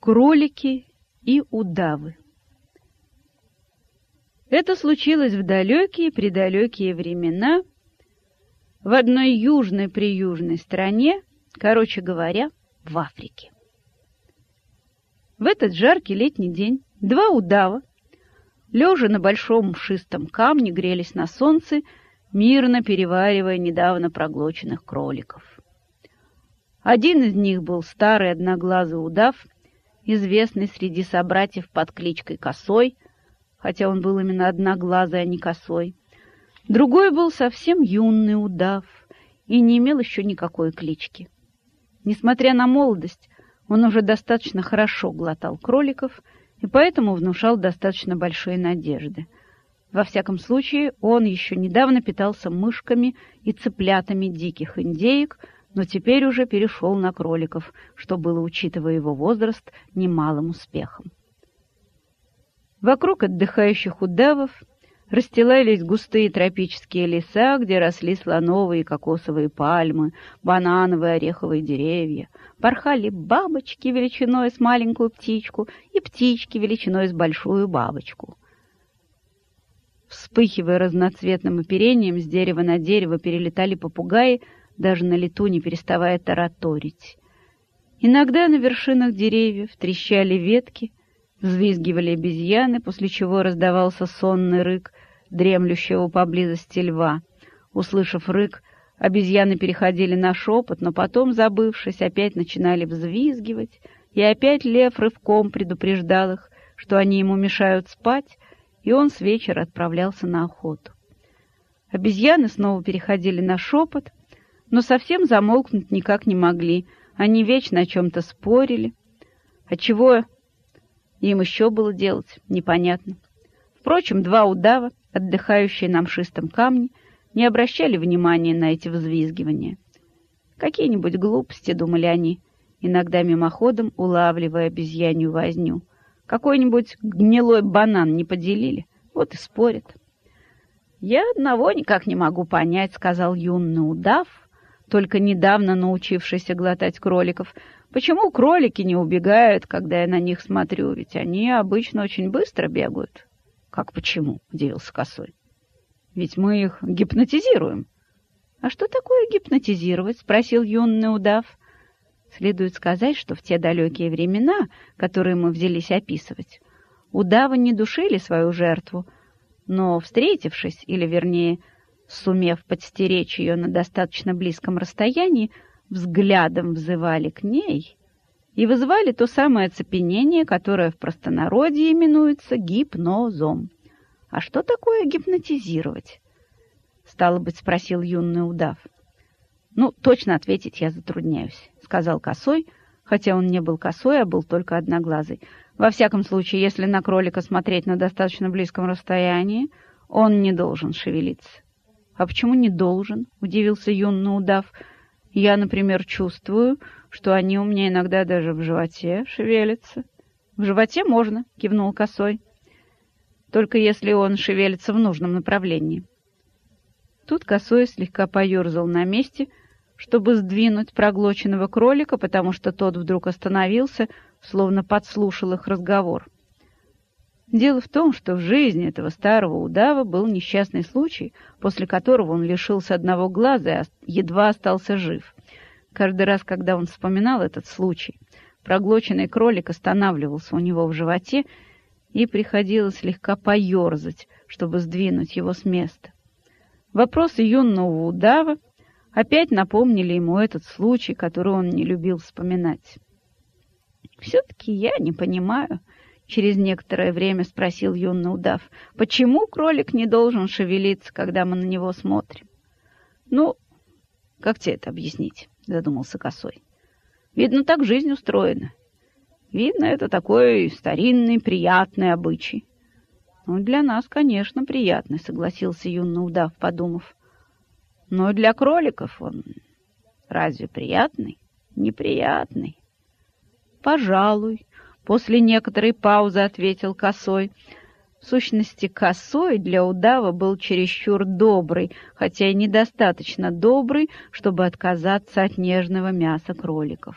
Кролики и удавы. Это случилось в далекие-предалекие времена в одной южной-приюжной стране, короче говоря, в Африке. В этот жаркий летний день два удава, лежа на большом шистом камне, грелись на солнце, мирно переваривая недавно проглоченных кроликов. Один из них был старый одноглазый удав, известный среди собратьев под кличкой Косой, хотя он был именно одноглазый, а не косой. Другой был совсем юный удав и не имел еще никакой клички. Несмотря на молодость, он уже достаточно хорошо глотал кроликов и поэтому внушал достаточно большие надежды. Во всяком случае, он еще недавно питался мышками и цыплятами диких индеек, но теперь уже перешел на кроликов, что было, учитывая его возраст, немалым успехом. Вокруг отдыхающих удавов расстилались густые тропические леса, где росли слоновые кокосовые пальмы, банановые ореховые деревья, порхали бабочки величиной с маленькую птичку и птички величиной с большую бабочку. Вспыхивая разноцветным оперением, с дерева на дерево перелетали попугаи, даже на лету не переставая тараторить. Иногда на вершинах деревьев трещали ветки, взвизгивали обезьяны, после чего раздавался сонный рык дремлющего поблизости льва. Услышав рык, обезьяны переходили на шепот, но потом, забывшись, опять начинали взвизгивать, и опять лев рывком предупреждал их, что они ему мешают спать, и он с вечера отправлялся на охоту. Обезьяны снова переходили на шепот, но совсем замолкнуть никак не могли. Они вечно о чем-то спорили. А чего им еще было делать, непонятно. Впрочем, два удава, отдыхающие на мшистом камне, не обращали внимания на эти взвизгивания. Какие-нибудь глупости, думали они, иногда мимоходом улавливая обезьянью возню. Какой-нибудь гнилой банан не поделили, вот и спорят. «Я одного никак не могу понять», — сказал юный удав, только недавно научившийся глотать кроликов. Почему кролики не убегают, когда я на них смотрю? Ведь они обычно очень быстро бегают. Как почему? удивился косой. Ведь мы их гипнотизируем. А что такое гипнотизировать? спросил юный удав. Следует сказать, что в те далекие времена, которые мы взялись описывать, удавы не душили свою жертву, но, встретившись, или, вернее, сумев подстеречь ее на достаточно близком расстоянии, взглядом взывали к ней и вызывали то самое оцепенение, которое в простонародье именуется гипнозом. «А что такое гипнотизировать?» — стало быть, спросил юный удав. «Ну, точно ответить я затрудняюсь», — сказал косой, хотя он не был косой, а был только одноглазый. «Во всяком случае, если на кролика смотреть на достаточно близком расстоянии, он не должен шевелиться. «А почему не должен?» — удивился юный удав. «Я, например, чувствую, что они у меня иногда даже в животе шевелятся». «В животе можно», — кивнул косой. «Только если он шевелится в нужном направлении». Тут косой слегка поерзал на месте, чтобы сдвинуть проглоченного кролика, потому что тот вдруг остановился, словно подслушал их разговор. Дело в том, что в жизни этого старого удава был несчастный случай, после которого он лишился одного глаза и едва остался жив. Каждый раз, когда он вспоминал этот случай, проглоченный кролик останавливался у него в животе, и приходилось слегка поерзать, чтобы сдвинуть его с места. Вопросы юного удава опять напомнили ему этот случай, который он не любил вспоминать. «Все-таки я не понимаю», Через некоторое время спросил юный удав, почему кролик не должен шевелиться, когда мы на него смотрим? Ну, как тебе это объяснить? Задумался косой. Видно, так жизнь устроена. Видно, это такой старинный, приятный обычай. Ну, для нас, конечно, приятный, согласился юный удав, подумав. Но для кроликов он разве приятный? Неприятный. Пожалуй, После некоторой паузы ответил Косой. В сущности, Косой для удава был чересчур добрый, хотя и недостаточно добрый, чтобы отказаться от нежного мяса кроликов.